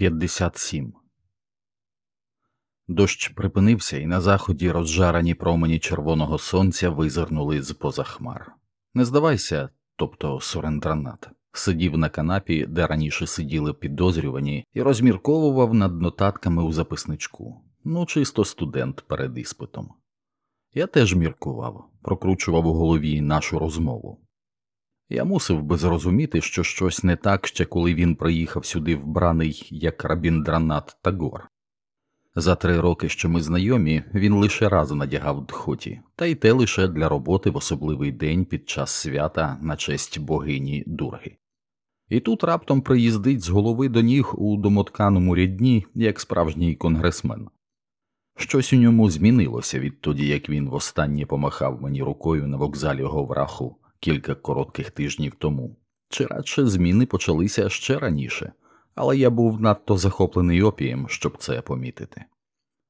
57 Дощ припинився, і на заході розжарані промені червоного сонця визирнули з поза хмар. Не здавайся, тобто Сурендранат, сидів на канапі, де раніше сиділи підозрювані, і розмірковував над нотатками у записничку. Ну, чисто студент перед іспитом. Я теж міркував, прокручував у голові нашу розмову. Я мусив би зрозуміти, що щось не так ще коли він приїхав сюди вбраний як Рабіндранат Тагор. За три роки, що ми знайомі, він лише раз надягав дхоті, та й те лише для роботи в особливий день під час свята на честь богині Дурги. І тут раптом приїздить з голови до ніг у домотканому рядні, як справжній конгресмен. Щось у ньому змінилося відтоді, як він востаннє помахав мені рукою на вокзалі Говраху кілька коротких тижнів тому, чи радше зміни почалися ще раніше, але я був надто захоплений опієм, щоб це помітити.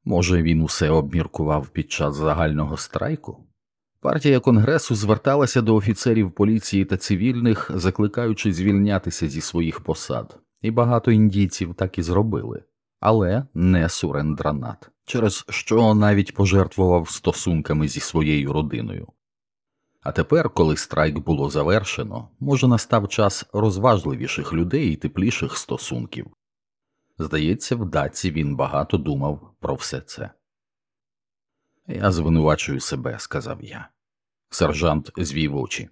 Може, він усе обміркував під час загального страйку? Партія Конгресу зверталася до офіцерів поліції та цивільних, закликаючи звільнятися зі своїх посад, і багато індійців так і зробили, але не Сурендранат, через що навіть пожертвував стосунками зі своєю родиною. А тепер, коли страйк було завершено, може настав час розважливіших людей і тепліших стосунків. Здається, в даці він багато думав про все це. Я звинувачую себе, сказав я. Сержант звів очі.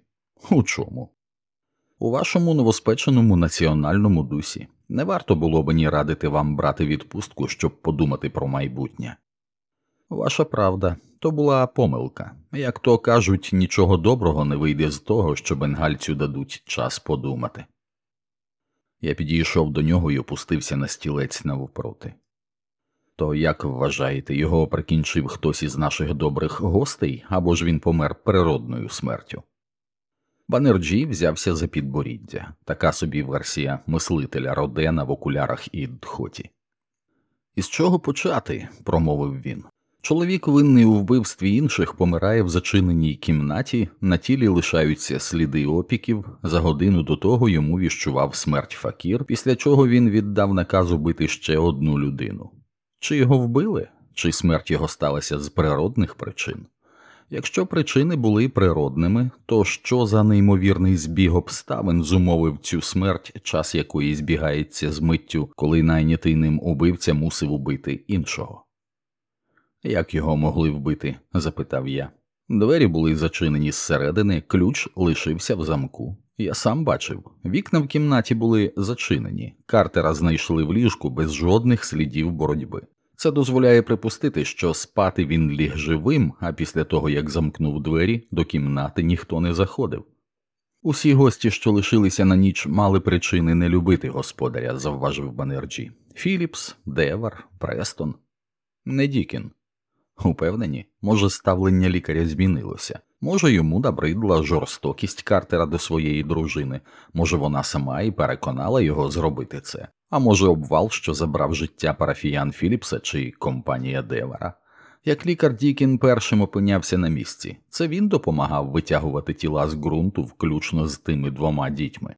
У чому? У вашому новоспеченому національному дусі не варто було мені радити вам брати відпустку, щоб подумати про майбутнє. Ваша правда, то була помилка. Як то кажуть, нічого доброго не вийде з того, що бенгальцю дадуть час подумати. Я підійшов до нього і опустився на стілець навпроти. То як вважаєте, його прикінчив хтось із наших добрих гостей або ж він помер природною смертю? Банерджі взявся за підборіддя, така собі версія мислителя Родена в окулярах і дхоті. Із чого почати? промовив він. Чоловік, винний у вбивстві інших, помирає в зачиненій кімнаті, на тілі лишаються сліди опіків. За годину до того йому віщував смерть факір, після чого він віддав наказ убити ще одну людину. Чи його вбили, чи смерть його сталася з природних причин? Якщо причини були природними, то що за неймовірний збіг обставин зумовив цю смерть, час якої збігається з миттю, коли найнятий ним убивця мусив убити іншого? Як його могли вбити? запитав я. Двері були зачинені зсередини, ключ лишився в замку. Я сам бачив, вікна в кімнаті були зачинені, Картера знайшли в ліжку без жодних слідів боротьби. Це дозволяє припустити, що спати він ліг живим, а після того як замкнув двері, до кімнати ніхто не заходив. Усі гості, що лишилися на ніч, мали причини не любити господаря, завважив Банерджі. Філіпс, Девар, Престон, не Дікін. Упевнені, може, ставлення лікаря змінилося, може, йому набридла жорстокість Картера до своєї дружини, може, вона сама і переконала його зробити це, а може, обвал, що забрав життя парафіян Філіпса чи компанія Девара. Як лікар Дікін першим опинявся на місці, це він допомагав витягувати тіла з ґрунту, включно з тими двома дітьми.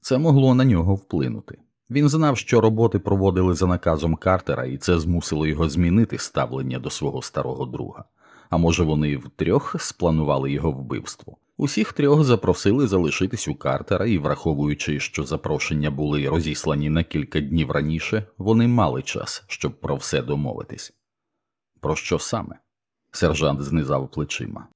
Це могло на нього вплинути. Він знав, що роботи проводили за наказом Картера, і це змусило його змінити ставлення до свого старого друга. А може, вони втрьох спланували його вбивство. Усіх трьох запросили залишитись у Картера, і, враховуючи, що запрошення були розіслані на кілька днів раніше, вони мали час, щоб про все домовитись. Про що саме? Сержант знизав плечима.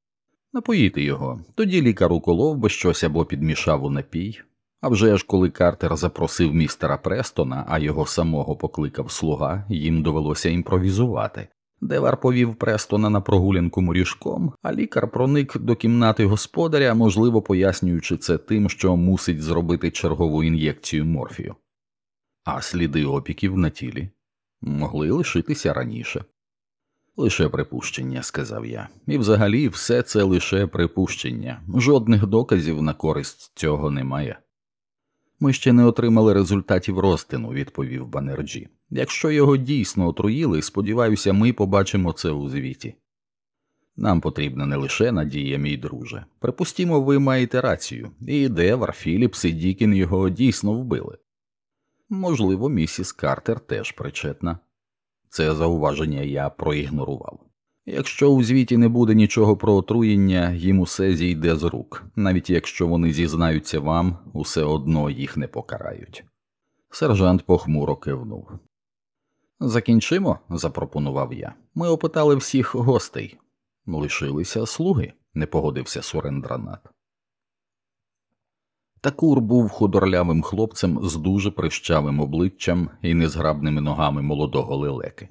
Напоїти його, тоді лікар уколов би щось або підмішав у напій. А вже ж коли Картер запросив містера Престона, а його самого покликав слуга, їм довелося імпровізувати. Девар повів Престона на прогулянку морішком, а лікар проник до кімнати господаря, можливо пояснюючи це тим, що мусить зробити чергову ін'єкцію морфію. А сліди опіків на тілі могли лишитися раніше. Лише припущення, сказав я, і взагалі все це лише припущення, жодних доказів на користь цього немає. Ми ще не отримали результатів розтину, відповів Банерджі. Якщо його дійсно отруїли, сподіваюся, ми побачимо це у звіті. Нам потрібна не лише надія, мій друже. Припустімо, ви маєте рацію, і Девар, Філіпс і Дікін його дійсно вбили. Можливо, місіс Картер теж причетна. Це зауваження я проігнорував. Якщо у звіті не буде нічого про отруєння, їм усе зійде з рук, навіть якщо вони зізнаються вам, усе одно їх не покарають. Сержант похмуро кивнув. Закінчимо, запропонував я. Ми опитали всіх гостей. Лишилися слуги, не погодився Сурендранат. Такур був худорлявим хлопцем з дуже прищавим обличчям і незграбними ногами молодого лелеки.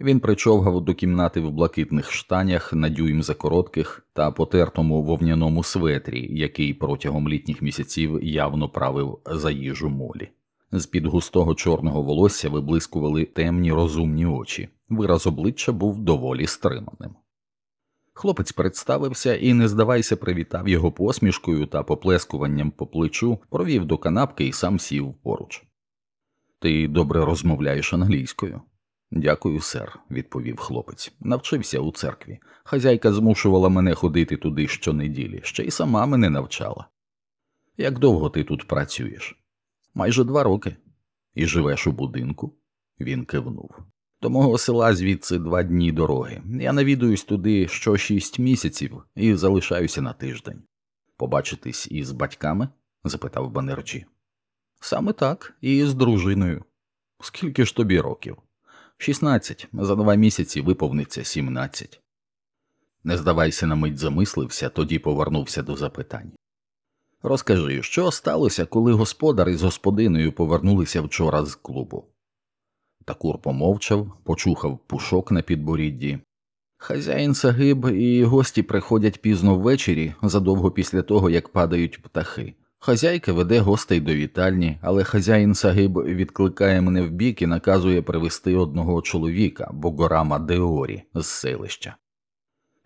Він причовгав до кімнати в блакитних штанях на дюйм закоротких та потертому вовняному светрі, який протягом літніх місяців явно правив за їжу молі. З під густого чорного волосся виблискували темні розумні очі. Вираз обличчя був доволі стриманим. Хлопець представився і, не здавайся, привітав його посмішкою та поплескуванням по плечу, провів до канапки і сам сів поруч. Ти добре розмовляєш англійською. Дякую, сер, відповів хлопець. Навчився у церкві. Хазяйка змушувала мене ходити туди щонеділі, ще й сама мене навчала. Як довго ти тут працюєш? Майже два роки. І живеш у будинку? Він кивнув. До мого села звідси два дні дороги. Я навідуюсь туди що шість місяців і залишаюся на тиждень. Побачитись із батьками? запитав Банерчі. Саме так, і з дружиною. Скільки ж тобі років? Шістнадцять. За два місяці виповниться сімнадцять. Не здавайся на мить замислився, тоді повернувся до запитань. Розкажи, що сталося, коли господар із господиною повернулися вчора з клубу? Такур помовчав, почухав пушок на підборідді. Хазяїн Сагиб і гості приходять пізно ввечері, задовго після того, як падають птахи. Хазяйка веде гостей до вітальні, але хазяїн Сагиб відкликає мене в бік і наказує привезти одного чоловіка, Богорама Деорі, з селища.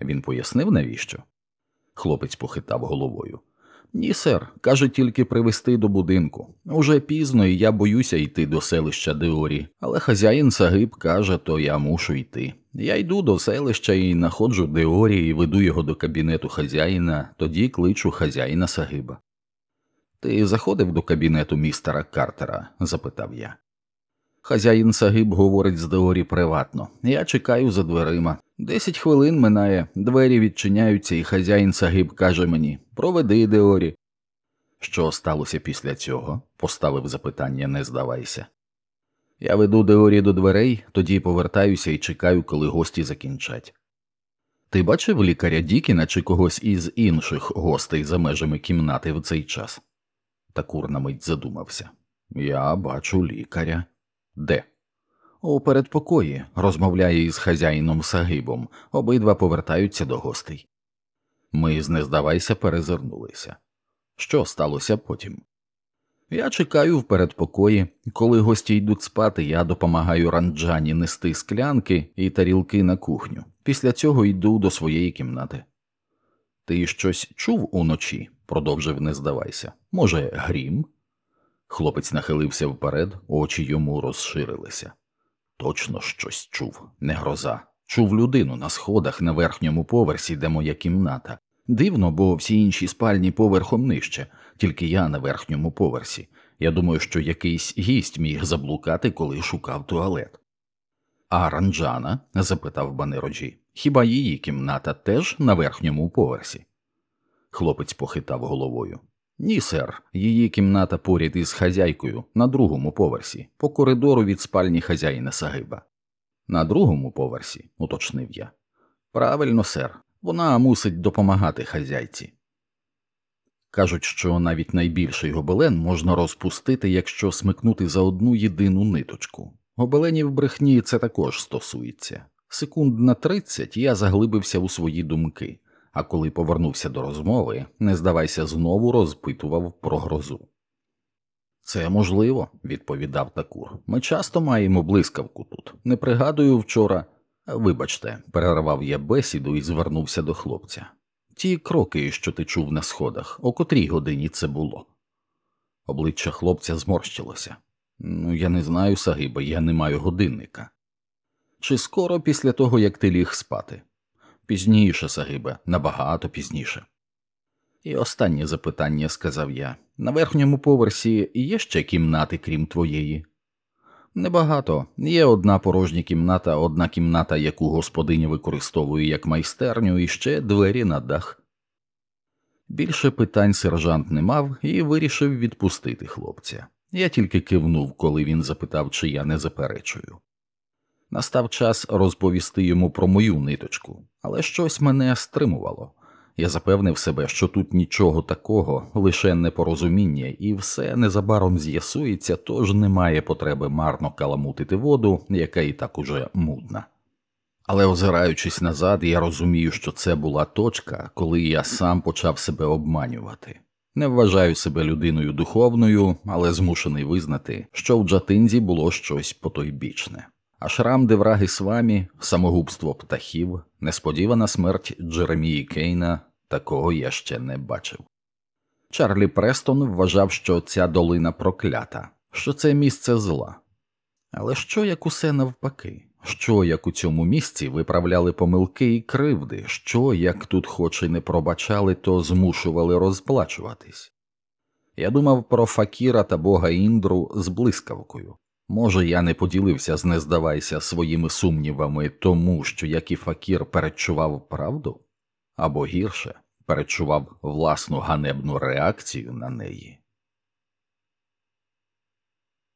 Він пояснив, навіщо? Хлопець похитав головою. Ні, сер, каже тільки привезти до будинку. Уже пізно і я боюся йти до селища Деорі, але хазяїн Сагиб каже, то я мушу йти. Я йду до селища і находжу Деорі і веду його до кабінету хазяїна, тоді кличу хазяїна Сагиба. Ти заходив до кабінету містера Картера? запитав я. Хазяїн Сагиб говорить з Деорі приватно. Я чекаю за дверима. Десять хвилин минає, двері відчиняються, і хазяїн Сагиб каже мені Проведи Деорі. Що сталося після цього? поставив запитання, не здавайся. Я веду Деорі до дверей, тоді повертаюся і чекаю, коли гості закінчать. Ти бачив лікаря Дікіна чи когось із інших гостей за межами кімнати в цей час? Такур на мить задумався. Я бачу лікаря. Де? У передпокої розмовляє із хазяїном Сагибом, обидва повертаються до гостей. Ми, не здавайся, перезирнулися. Що сталося потім? Я чекаю в передпокої. Коли гості йдуть спати, я допомагаю ранджані нести склянки і тарілки на кухню. Після цього йду до своєї кімнати. Ти щось чув уночі? продовжив не здавайся. Може, грім? Хлопець нахилився вперед, очі йому розширилися. Точно щось чув, не гроза. Чув людину на сходах на верхньому поверсі, де моя кімната. Дивно, бо всі інші спальні поверхом нижче, тільки я на верхньому поверсі. Я думаю, що якийсь гість міг заблукати, коли шукав туалет. А Ранджана? запитав Банероджі, хіба її кімната теж на верхньому поверсі? Хлопець похитав головою. Ні, сер, її кімната поряд із хазяйкою на другому поверсі, по коридору від спальні хазяїна Сагиба. На другому поверсі, уточнив я. Правильно, сер, вона мусить допомагати хазяйці. Кажуть, що навіть найбільший гобелен можна розпустити, якщо смикнути за одну єдину ниточку. Гобеленів брехні це також стосується. Секунд на тридцять я заглибився у свої думки а коли повернувся до розмови, не здавайся, знову розпитував про грозу. Це можливо, відповідав Такур. Ми часто маємо блискавку тут. Не пригадую вчора. Вибачте, перервав я бесіду і звернувся до хлопця. Ті кроки, що ти чув на сходах, о котрій годині це було. Обличчя хлопця зморщилося. Ну, я не знаю, Сагиба, я не маю годинника. Чи скоро після того, як ти ліг спати? Пізніше, Сагибе, набагато пізніше. І останнє запитання сказав я на верхньому поверсі є ще кімнати, крім твоєї? Небагато. Є одна порожня кімната, одна кімната, яку господиня використовує як майстерню, і ще двері на дах. Більше питань сержант не мав і вирішив відпустити хлопця. Я тільки кивнув, коли він запитав, чи я не заперечую. Настав час розповісти йому про мою ниточку, але щось мене стримувало. Я запевнив себе, що тут нічого такого, лише непорозуміння, і все незабаром з'ясується, тож немає потреби марно каламутити воду, яка і так уже мудна. Але озираючись назад, я розумію, що це була точка, коли я сам почав себе обманювати. Не вважаю себе людиною духовною, але змушений визнати, що в Джатинзі було щось потойбічне. А шрам Девраги Свамі, самогубство птахів, несподівана смерть Джеремії Кейна такого я ще не бачив. Чарлі Престон вважав, що ця долина проклята, що це місце зла. Але що як усе навпаки? Що як у цьому місці виправляли помилки і кривди, що як тут хоч і не пробачали, то змушували розплачуватись? Я думав про Факіра та бога Індру з блискавкою. Може, я не поділився з нездавайся своїми сумнівами, тому що як і Факір перечував правду, або гірше перечував власну ганебну реакцію на неї.